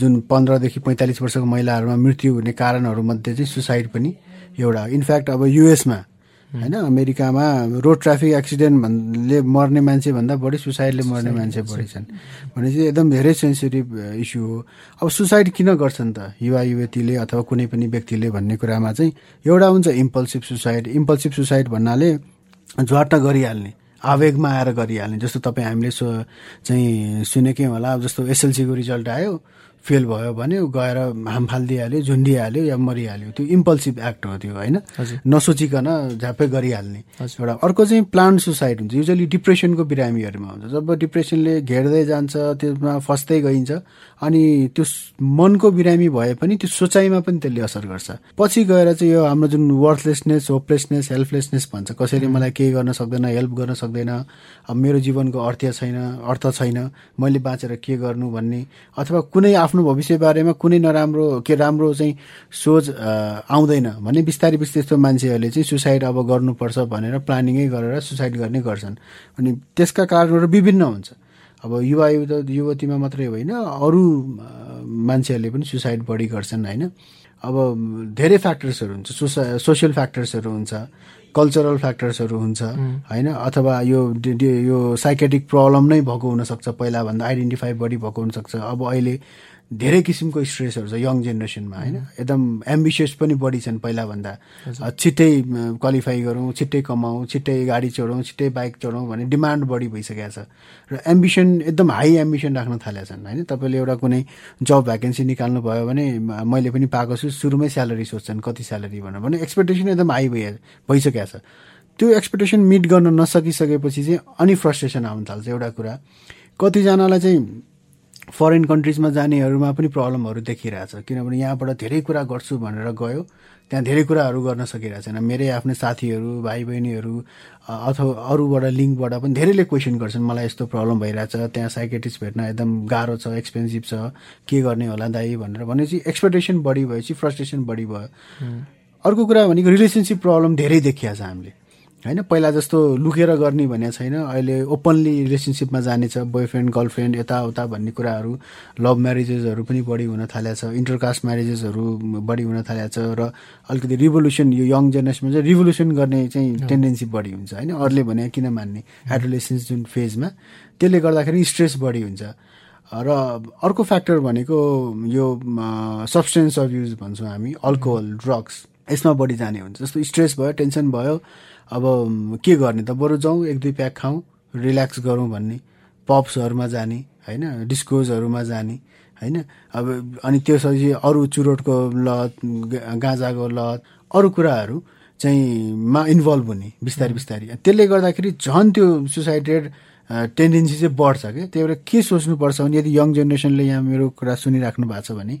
B: जुन पन्ध्रदेखि पैँतालिस वर्षको महिलाहरूमा मृत्यु हुने कारणहरूमध्ये चाहिँ सुसाइड पनि एउटा इनफ्याक्ट अब युएसमा होइन अमेरिकामा रोड ट्राफिक एक्सिडेन्ट भन्ने मर्ने मान्छे भन्दा बढी सुसाइडले मर्ने मान्छे बढी छन्। भनेपछि एकदम धेरै सेन्सिटिभ इस्यु हो। अब सुसाइड किन गर्छन् त? युवा युवतीले अथवा कुनै पनि व्यक्तिले भन्ने कुरामा चाहिँ एउटा हुन्छ इम्पल्सिभ सुसाइड इम्पल्सिभ सुसाइड भन्नाले झ्वाट्ट गरिहाल्ने आवेगमा आएर गरिहाल्ने जस्तो तपाईँ हामीले सो चाहिँ सुनेकै होला जस्तो एसएलसीको रिजल्ट आयो। फेल भयो भने गएर हाम फालिदिइहाल्यो झुन्डिहाल्यो या मरिहाल्यो। त्यो इम्पल्सिभ एक्ट हो त्यो होइन? नसोचिकन झ्याप्पै गरिहाल्ने एउटा अर्को चाहिँ प्लान्ट सुसाइड हुन्छ। युजली डिप्रेसनको बिरामीहरूमा हुन्छ। जब डिप्रेसनले घेर्दै जान्छ त्यसमा फस्दै गइन्छ अनि त्यो मनको बिरामी भए पनि त्यो सोचाइमा पनि त्यसले असर गर्छ। पछि गएर चाहिँ यो हाम्रो जुन वर्थलेसनेस होपलेसनेस हेल्पलेसनेस भन्छ कसैले मलाई केही गर्न सक्दैन हेल्प गर्न सक्दैन अब मेरो जीवनको अर्थ छैन अर्थ छैन मैले बाँचेर के गर्नु भन्ने अथवा कुनै आफ्नो आफ्नो भविष्य बारेमा कुनै नराम्रो के राम्रो चाहिँ सोच आउँदैन भने बिस्तारै बिस्तारै त्यस्तो मान्छेहरूले चाहिँ सुसाइड अब गर्नुपर्छ भनेर प्लानिङै गरेर सुसाइड गर्ने गर्छन्। अनि त्यसका कारणहरू विभिन्न हुन्छ। अब युवा युवतीमा मात्रै होइन अरू मान्छेहरूले पनि सुसाइड बढी गर्छन् होइन। अब धेरै फ्याक्टर्सहरू हुन्छ। सोसा सोसियल फ्याक्टर्सहरू हुन्छ कल्चरल फ्याक्टर्सहरू हुन्छ होइन। अथवा यो यो साइकेटिक प्रब्लम नै भएको हुनसक्छ। पहिलाभन्दा आइडेन्टिफाई बढी भएको हुनसक्छ। अब अहिले धेरै किसिमको स्ट्रेसहरू छ यङ जेनेरेसनमा होइन? एकदम एम्बिसियस पनि बढी छन् पहिलाभन्दा। छिट्टै क्वालिफाई गरौँ छिट्टै कमाउँ छिट्टै गाडी चढौँ छिट्टै बाइक चढौँ भन्ने डिमान्ड बढी भइसकेको छ। र एम्बिसन एकदम हाई एम्बिसन राख्न थालेका छन् होइन? तपाईँले एउटा कुनै जब भ्याकेन्सी निकाल्नु भयो भने मैले पनि पाएको छु सुरुमै स्यालेरी सोध्छन् कति स्यालेरी भनेर भने एक्सपेक्टेसन एकदम हाई भइ भइसकेको छ। त्यो एक्सपेक्टेसन मिट गर्न नसकिसकेपछि चाहिँ अनि फ्रस्ट्रेसन आउनु थाल्छ एउटा कुरा। कतिजनालाई चाहिँ फरेन कन्ट्रिजमा जानेहरूमा पनि प्रब्लमहरू देखिरहेछ। किनभने यहाँबाट धेरै कुरा गर्छु भनेर गयो। त्यहाँ धेरै कुराहरू गर्न सकिरहेको छैन मेरै आफ्नै साथीहरू भाइ बहिनीहरू अथवा अरूबाट लिङ्कबाट पनि धेरैले क्वेसन गर्छन् मलाई यस्तो प्रब्लम भइरहेछ। त्यहाँ साइकेटिस्ट भेट्न एकदम गाह्रो छ एक्सपेन्सिभ छ। के गर्ने होला दाई? भनेर भनेपछि एक्सपेक्टेसन बढी भएपछि फ्रस्ट्रेसन बढी भयो। अर्को कुरा भनेको रिलेसनसिप प्रब्लम धेरै देखिया छ हामीले। होइन पहिला जस्तो लुकेर गर्ने भन्ने छैन। अहिले ओपनली रिलेसनसिपमा जानेछ बोयफ्रेन्ड गर्लफ्रेन्ड यताउता भन्ने कुराहरू। लभ म्यारेजेसहरू पनि बढी हुन थालेको छ। इन्टरकास्ट म्यारेजेसहरू बढी हुन थालेको छ र अलिकति रिभोल्युसन यो यङ जेनेरेसनमा चाहिँ रिभोल्युसन गर्ने चाहिँ टेन्डेन्सी बढी हुन्छ होइन। अरूले भने किन मान्ने? एडोलेसेन्स जुन फेजमा त्यसले गर्दाखेरि स्ट्रेस बढी हुन्छ। र अर्को फ्याक्टर भनेको यो सब्सटेन्स अफ युज भन्छौँ हामी अल्कोहल ड्रग्स यसमा बढी जाने हुन्छ। जस्तो स्ट्रेस भयो टेन्सन भयो अब के गर्ने त? बरु जाउँ एक दुई प्याक खाउँ रिल्याक्स गरौँ भन्ने। पप्सहरूमा जाने होइन? डिस्कोजहरूमा जाने होइन? अब अनि त्यसपछि अरू चुरोटको लत गाँजाको लत अरू कुराहरू चाहिँ मा इन्भल्भ हुने बिस्तारै बिस्तारै। त्यसले गर्दाखेरि झन् त्यो सुसाइडेड टेन्डेन्सी चाहिँ बढ्छ क्या त्यही भएर के सोच्नुपर्छ भने यदि यङ जेनेरेसनले यहाँ मेरो कुरा सुनिराख्नु भएको छ भने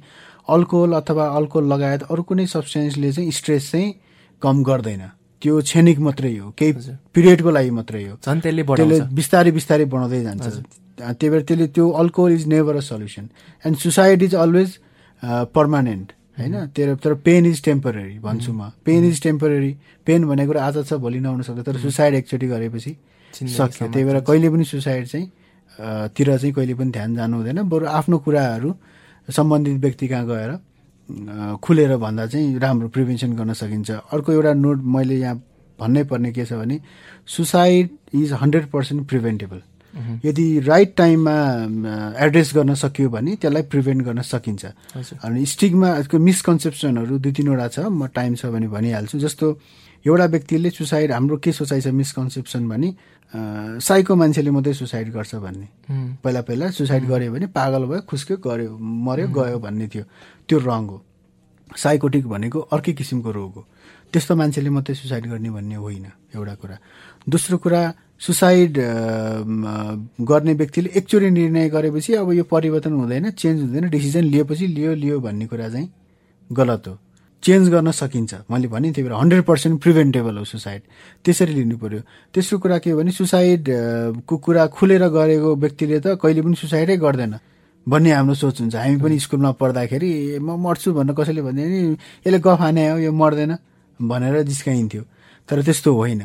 B: अल्कोहल अथवा अल्कोहल लगायत अरू कुनै सब्सटेन्सले चाहिँ स्ट्रेस चाहिँ कम गर्दैन। त्यो क्षणिक मात्रै हो केही पिरियडको लागि मात्रै हो। त्यसले बिस्तारै बिस्तारै बढाउँदै जान्छ। त्यही भएर त्यसले त्यो alcohol is never a solution and suicide is always permanent होइन? तर तर पेन इज टेम्पोरेरी भन्छु म। पेन इज टेम्पोरेरी पेन भनेको कुरा आज छ भोलि नहुन सक्छ तर सुसाइड एकचोटि गरेपछि सक्यो त्यही भएर कहिले पनि सुसाइड चाहिँ तिर चाहिँ कहिले पनि ध्यान जानु हुँदैन। बरु आफ्नो कुराहरू सम्बन्धित व्यक्ति कहाँ गएर खुलेर भन्दा चाहिँ राम्रो प्रिभेन्सन गर्न सकिन्छ। अर्को एउटा नोट मैले यहाँ भन्नै पर्ने के छ भने suicide is hundred percent preventable यदि राइट टाइममा एड्रेस गर्न सक्यो भने त्यसलाई प्रिभेन्ट गर्न सकिन्छ। अनि स्टिकमा मिसकन्सेप्सनहरू दुई तिनवटा छ म टाइम छ भने भनिहाल्छु। जस्तो एउटा व्यक्तिले सुसाइड हाम्रो के सोचाइ छ मिसकन्सेप्सन भने साइको मान्छेले मात्रै सुसाइड गर्छ भन्ने। पहिला पहिला सुसाइड गऱ्यो भने पागल भयो खुस्क्यो गऱ्यो मऱ्यो गयो भन्ने थियो। त्यो रङ हो। साइकोटिक भनेको अर्कै किसिमको रोग हो। त्यस्तो मान्छेले मात्रै सुसाइड गर्ने भन्ने होइन एउटा कुरा। दोस्रो कुरा सुसाइड गर्ने व्यक्तिले एकचोटि निर्णय गरेपछि अब यो परिवर्तन हुँदैन चेन्ज हुँदैन डिसिजन लिएपछि लियो लियो भन्ने कुरा चाहिँ गलत हो। चेन्ज गर्न सकिन्छ। मैले भने त्यही भएर हन्ड्रेड पर्सेन्ट प्रिभेन्टेबल हो सुसाइड। त्यसरी लिनु पऱ्यो तेस्रो कुरा के हो भने सुसाइडको कुरा खुलेर गरेको व्यक्तिले त कहिले पनि सुसाइडै गर्दैन भन्ने हाम्रो सोच हुन्छ। हामी पनि स्कुलमा पढ्दाखेरि म मर्छु भन्न कसैले भन्यो भने यसले गफ हाने हो यो मर्दैन भनेर जिस्काइन्थ्यो। तर त्यस्तो होइन।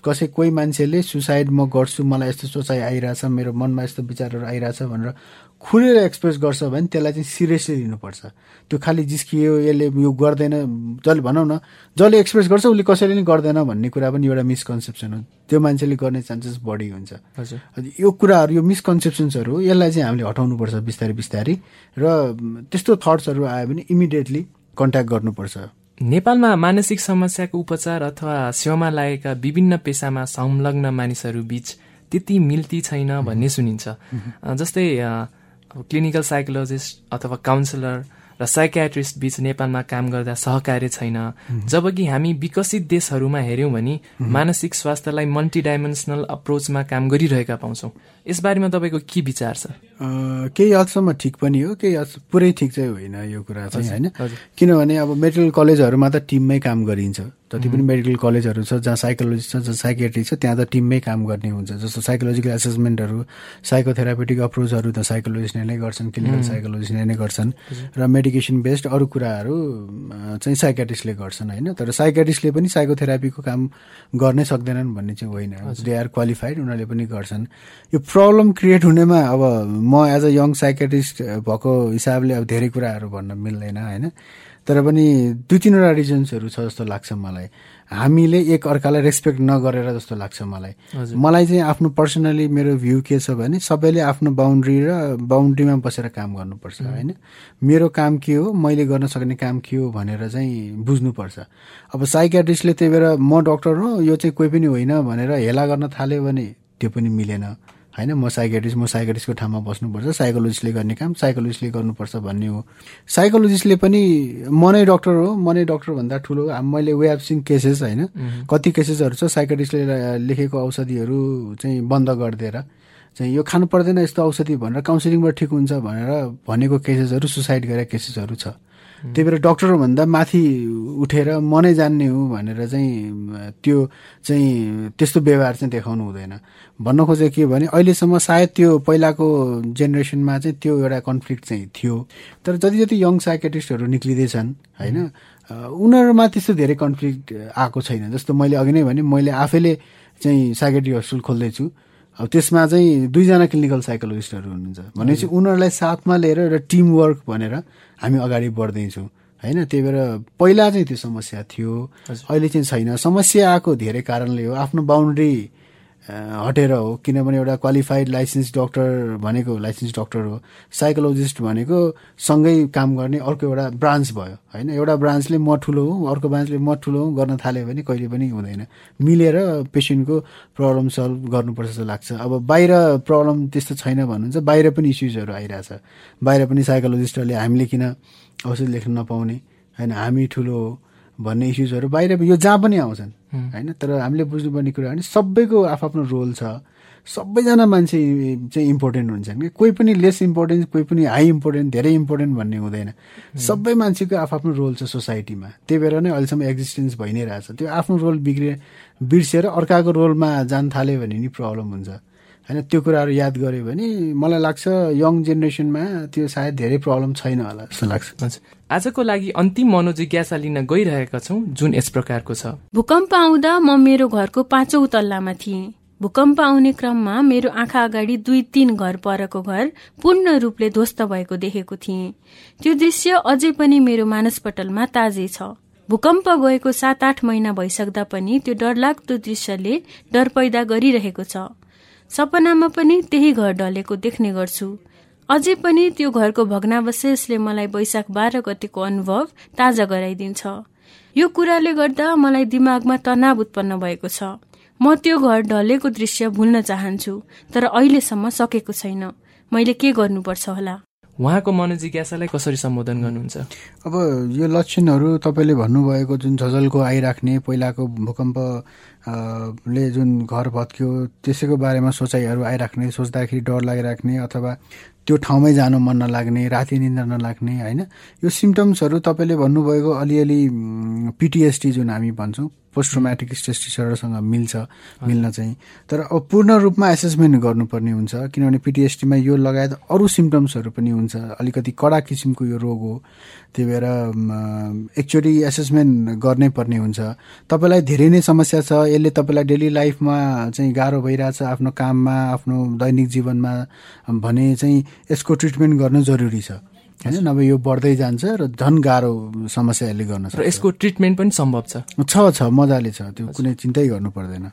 B: कसै कोही मान्छेले सुसाइड म गर्छु मलाई यस्तो सोचाइ आइरहेछ मेरो मनमा यस्तो विचारहरू आइरहेछ भनेर खुलेर एक्सप्रेस गर्छ भने त्यसलाई चाहिँ सिरियसली लिनुपर्छ। त्यो खालि जिस्कियो यसले यो गर्दैन जसले भनौँ न जसले एक्सप्रेस गर्छ उसले कसैले नै गर्दैन भन्ने कुरा पनि एउटा मिसकन्सेप्सन हो। त्यो मान्छेले गर्ने चान्सेस बढी हुन्छ। हजुर। यो कुराहरू यो मिसकन्सेप्सन्सहरू यसलाई चाहिँ हामीले हटाउनुपर्छ बिस्तारै बिस्तारै र त्यस्तो थट्सहरू आयो भने इमिडिएटली कन्ट्याक्ट गर्नुपर्छ।
A: नेपालमा मानसिक समस्याको उपचार अथवा सेवामा लागेका विभिन्न पेसामा संलग्न मानिसहरू बीच त्यति मिल्ती छैन भन्ने सुनिन्छ। जस्तै क्लिनिकल साइकोलोजिस्ट अथवा काउन्सिलर र साइकेट्रिस्ट बीच नेपालमा काम गर्दा सहकार्य छैन। जबकि हामी विकसित देशहरूमा हेऱ्यौँ भने मानसिक स्वास्थ्यलाई मल्टिडाइमेन्सनल अप्रोचमा काम गरिरहेका पाउँछौँ। यसबारेमा तपाईँको के विचार छ?
B: केही हदसम्म ठिक पनि हो केही हद पुरै ठिक चाहिँ होइन यो कुरा चाहिँ होइन। किनभने अब मेडिकल कलेजहरूमा त टिममै काम गरिन्छ। जति पनि मेडिकल कलेजहरू छ जहाँ साइकोलोजिस्ट छ जहाँ साइकेट्री छ त्यहाँ त टिममै काम गर्ने हुन्छ। जस्तो साइकोलोजिकल एसेसमेन्टहरू साइकोथेरापेटिक अप्रोचहरू त साइकोलोजिस्टले नै गर्छन् क्लिनिकल साइकोलोजिस्टले नै गर्छन्। र मेडिकेसन बेस्ड अरू कुराहरू चाहिँ साइकेट्रिस्टले गर्छन् होइन? तर साइकेट्रिस्टले पनि साइकोथेरापीको काम गर्नै सक्दैनन् भन्ने चाहिँ होइन। दे आर क्वालिफाइड उनीहरूले पनि गर्छन्। यो प्रब्लम क्रिएट हुनेमा अब म एज अ यङ साइकेट्रिस्ट भएको हिसाबले अब धेरै कुराहरू भन्न मिल्दैन होइन? तर पनि दुई तिनवटा रिजन्सहरू छ जस्तो लाग्छ मलाई। हामीले एक अर्कालाई रेस्पेक्ट नगरेर जस्तो लाग्छ मलाई। मलाई चाहिँ आफ्नो पर्सनली मेरो भ्यू के छ भने सबैले आफ्नो बााउन्ड्री र बााउन्ड्रीमा बसेर काम गर्नुपर्छ होइन? मेरो काम के हो मैले गर्न सक्ने काम के हो भनेर चाहिँ बुझ्नुपर्छ। अब साइकेट्रिस्टले त्यही भएर म डक्टर हो यो चाहिँ कोही पनि होइन भनेर हेला गर्न थाल्यो भने त्यो पनि मिलेन। होइन म साइकेट्रिस्ट म साइकेट्रिस्टको ठाउँमा बस्नुपर्छ साइकोलोजिस्टले गर्ने काम साइकोलोजिस्टले गर्नुपर्छ भन्ने हो। साइकोलोजिस्टले पनि म नै डक्टर हो म नै डक्टर भन्दा ठुलो। मैले वे हेभ सिन केसेस होइन कति केसेसहरू छ साइकेट्रिस्टले लेखेको औषधिहरू चाहिँ बन्द गरिदिएर चाहिँ यो खानु पर्दैन यस्तो औषधि भनेर काउन्सिलिङबाट ठिक हुन्छ भनेर भनेको केसेसहरू सुसाइड गरेका केसेसहरू छ। त्यही भएर डक्टरभन्दा माथि उठेर म नै जान्ने हो भनेर चाहिँ त्यो चाहिँ त्यस्तो व्यवहार चाहिँ देखाउनु हुँदैन। भन्न खोजेको के भने अहिलेसम्म सायद त्यो पहिलाको जेनेरेसनमा चाहिँ त्यो एउटा कन्फ्लिक्ट चाहिँ थियो। तर जति जति यङ साइकेटिस्टहरू निक्लिँदैछन् होइन उनीहरूमा त्यस्तो धेरै कन्फ्लिक्ट आएको छैन। जस्तो मैले अघि नै भने मैले आफैले चाहिँ साइकेट्रिक हस्पिटल खोल्दैछु। अब त्यसमा चाहिँ दुईजना क्लिनिकल साइकोलोजिस्टहरू हुनुहुन्छ। भनेपछि उनीहरूलाई साथमा लिएर एउटा टिम वर्क भनेर हामी अगाडि बढ्दैछौँ। होइन त्यही भएर पहिला चाहिँ त्यो समस्या थियो। अहिले चाहिँ छैन। समस्या आएको धेरै कारणले हो। आफ्नो बााउन्ड्री हटेर हो किनभने एउटा क्वालिफाइड लाइसेन्स डक्टर भनेको लाइसेन्स डक्टर हो साइकोलोजिस्ट भनेको सँगै काम गर्ने अर्को एउटा ब्रान्च भयो होइन? एउटा ब्रान्चले म ठुलो हुँ अर्को ब्रान्चले म ठुलो हुँ गर्न थाल्यो भने कहिले पनि हुँदैन। मिलेर पेसेन्टको प्रब्लम सल्भ गर्नुपर्छ जस्तो लाग्छ। अब बाहिर प्रब्लम त्यस्तो छैन भन्नुहुन्छ बाहिर पनि इस्युजहरू आइरहेछ। बाहिर पनि साइकोलोजिस्टहरूले हामीले किन औषध लेख्न नपाउने होइन? हामी ठुलो हो भन्ने इस्युजहरू बाहिर यो जहाँ पनि आउँछन्। होइन? तर हामीले बुझ्नुपर्ने कुरा भने सबैको आफ्नो रोल छ। सबैजना मान्छे चाहिँ इम्पोर्टेन्ट हुन्छन् कि कोही पनि लेस इम्पोर्टेन्ट कोही पनि हाई इम्पोर्टेन्ट धेरै इम्पोर्टेन्ट भन्ने हुँदैन। सबै मान्छेको आफ्नो रोल छ सोसाइटीमा। त्यही भएर नै अहिलेसम्म एक्जिस्टेन्स भइ नै रहेछ। त्यो आफ्नो रोल बिग्रिए बिर्सेर अर्काको रोलमा जान थाल्यो भने नि प्रब्लम हुन्छ। होइन? त्यो कुराहरू याद गऱ्यो भने मलाई लाग्छ यङ जेनेरेसनमा त्यो सायद धेरै प्रब्लम छैन होला जस्तो लाग्छ।
A: आजको लागि अन्तिम मनोजिज्ञासा लिन गइरहेका छौँ जुन यस प्रकारको छ।
C: भूकम्प आउँदा म मेरो घरको पाँचौं तल्लामा थिएँ। भूकम्प आउने क्रममा मेरो आँखा अगाडि दुई तीन घर परको घर पूर्ण रूपले ध्वस्त भएको देखेको थिएँ। त्यो दृश्य अझै पनि मेरो मानसपटलमा ताजै छ। भूकम्प गएको सात आठ महिना भइसक्दा पनि त्यो डरलाग्दो दृश्यले डर पैदा गरिरहेको छ। सपनामा पनि त्यही घर ढलेको देख्ने गर्छु। अझै पनि त्यो घरको भग्नावशेषले मलाई वैशाख बाह्र गतिको अनुभव ताजा गराइदिन्छ। यो कुराले गर्दा मलाई दिमागमा तनाव उत्पन्न भएको छ। म त्यो घर ढलेको दृश्य भुल्न चाहन्छु तर अहिलेसम्म सकेको छैन। मैले के गर्नुपर्छ होला?
A: उहाँको मनोजिज्ञासालाई कसरी सम्बोधन गर्नुहुन्छ?
B: अब यो लक्षणहरू तपाईँले भन्नुभएको जुन झजलको आइराख्ने पहिलाको भूकम्प ले जुन घर भत्क्यो त्यसैको बारेमा सोचाइहरू आइराख्ने सोच्दाखेरि डर लागिराख्ने अथवा त्यो ठाउँमै जानु मन नलाग्ने राति निन्द्रा नलाग्ने होइन? यो सिम्टम्सहरू तपाईँले भन्नुभएको अलिअलि पिटिएसटी जुन हामी भन्छौँ पोस्ट ट्रोमेटिक स्ट्रेस डिसअर्डरसँग मिल्छ मिल्न चाहिँ। तर अब पूर्ण रूपमा एसेसमेन्ट गर्नुपर्ने हुन्छ किनभने पिटिएसटीमा यो लगायत अरू सिम्टम्सहरू पनि हुन्छ। अलिकति कडा किसिमको यो रोग हो। त्यही भएर एकचोटि एसेसमेन्ट गर्नै पर्ने हुन्छ। तपाईँलाई धेरै नै समस्या छ। यसले तपाईँलाई डेली लाइफमा चाहिँ गाह्रो भइरहेछ आफ्नो काममा आफ्नो दैनिक जीवनमा भने चाहिँ यसको ट्रिटमेन्ट गर्नु जरुरी छ। होइन? नभए यो बढ्दै जान्छ र झन् गाह्रो समस्या यसले गर्न
A: सक्छ। यसको ट्रिटमेन्ट पनि सम्भव छ।
B: छ छ मजाले छ। त्यो कुनै चिन्तै गर्नु पर्दैन।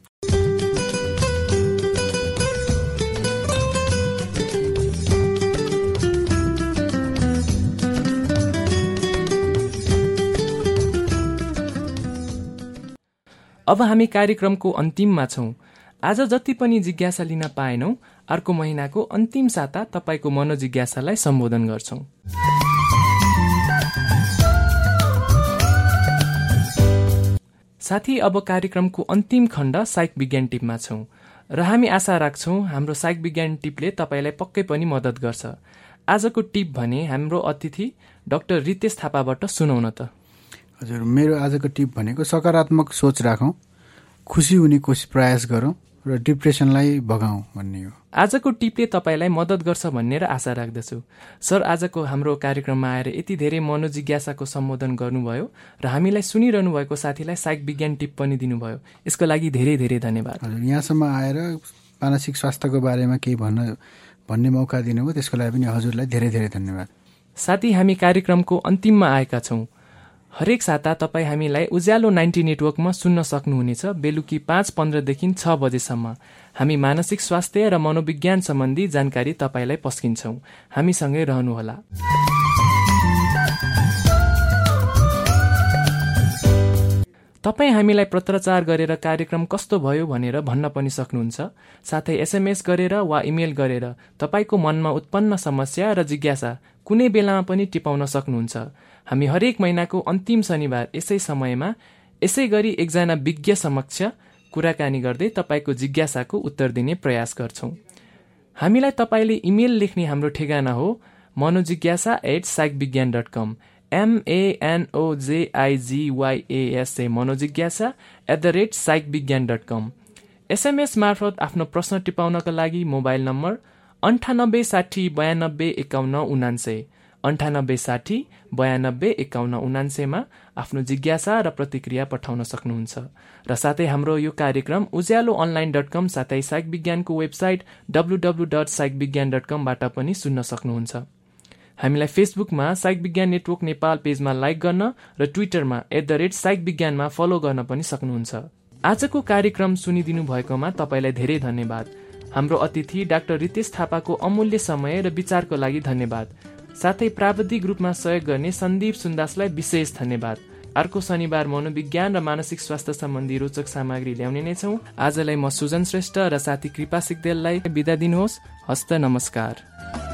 A: अब हामी कार्यक्रमको अन्तिममा छौँ। आज जति पनि जिज्ञासा लिन पाएनौँ अर्को महिनाको अन्तिम साता तपाईँको मनोजिज्ञासालाई सम्बोधन गर्छौँ। साथी अब कार्यक्रमको अन्तिम खण्ड साइक विज्ञान टिपमा छौँ र हामी आशा राख्छौँ हाम्रो साइक विज्ञान टिपले तपाईँलाई पक्कै पनि मद्दत गर्छ। आजको टिप भने हाम्रो अतिथि डाक्टर रितेश थापाबाट सुनाउन त।
B: हजुर मेरो आजको टिप भनेको सकारात्मक सोच राखौँ खुसी हुने कोसिस प्रयास गरौँ र डिप्रेसनलाई भगाउँ भन्ने हो।
A: आजको टिपले तपाईँलाई मद्दत गर्छ भनेर आशा राख्दछु। सर आजको हाम्रो कार्यक्रममा आएर यति धेरै मनोजिज्ञासाको सम्बोधन गर्नुभयो र हामीलाई सुनिरहनु भएको साथीलाई साइक विज्ञान टिप पनि दिनुभयो। यसको लागि धेरै धेरै धन्यवाद।
B: हजुर यहाँसम्म आएर मानसिक स्वास्थ्यको बारेमा केही भन्न भन्ने मौका दिनुभयो। त्यसको लागि पनि हजुरलाई धेरै धेरै धन्यवाद।
A: साथी हामी कार्यक्रमको अन्तिममा आएका छौँ। हरेक साता तपाईँ हामीलाई उज्यालो नाइन्टी नेटवर्कमा सुन्न सक्नुहुनेछ। बेलुकी पाँच पन्ध्रदेखि छ बजेसम्म। हामी मानसिक स्वास्थ्य र मनोविज्ञान सम्बन्धी जानकारी तपाईँलाई पस्किन्छौँ। हामीसँगै रहनुहोला। तपाईँ हामीलाई पत्रचार गरेर कार्यक्रम कस्तो भयो भनेर भन्न पनि सक्नुहुन्छ। साथै एसएमएस गरेर वा इमेल गरेर तपाईँको मनमा उत्पन्न समस्या र जिज्ञासा कुनै बेलामा पनि टिपाउन सक्नुहुन्छ। हामी हरेक महिनाको अन्तिम शनिबार यसै समयमा यसै गरी एकजना विज्ञ समक्ष कुराकानी गर्दै तपाईँको जिज्ञासाको उत्तर दिने प्रयास गर्छौँ। हामीलाई तपाईँले इमेल लेख्ने हाम्रो ठेगाना हो मनोजिज्ञासा at psych Vigyan dot com एमएनओजेआइजिवाइएसए मनोजिज्ञासा at the rate साइक विज्ञान डट कम एसएमएस मार्फत आफ्नो प्रश्न टिपाउनका लागि मोबाइल नम्बर अन्ठानब्बे साठी बयानब्बे एकाउन्न उनान्सय अन्ठानब्बे साठी बयानब्बे एकाउन्न उनान्सेमा आफ्नो जिज्ञासा र प्रतिक्रिया पठाउन सक्नुहुन्छ। र साथै हाम्रो यो कार्यक्रम उज्यालो अनलाइन डट कम साथै साइक विज्ञानको website W W dot psych Vigyan dot कमबाट पनि सुन्न सक्नुहुन्छ। हामीलाई फेसबुकमा साइक विज्ञान नेटवर्क नेपाल पेजमा लाइक गर्न र ट्विटरमा एट द रेट साइक विज्ञानमा फलो गर्न पनि सक्नुहुन्छ। आजको कार्यक्रम सुनिदिनु भएकोमा तपाईँलाई धेरै धन्यवाद। हाम्रो अतिथि डाक्टर रितेश थापाको अमूल्य समय र विचारको लागि धन्यवाद। साथै प्राविधिक रूपमा सहयोग गर्ने सन्दीप सुन्दासलाई विशेष धन्यवाद। अर्को शनिबार मनोविज्ञान र मानसिक स्वास्थ्य सम्बन्धी रोचक सामग्री ल्याउने नै छौँ। आजलाई म सुजन श्रेष्ठ र साथी कृपा सिक्देललाई बिदा दिनुहोस्। हस्त नमस्कार।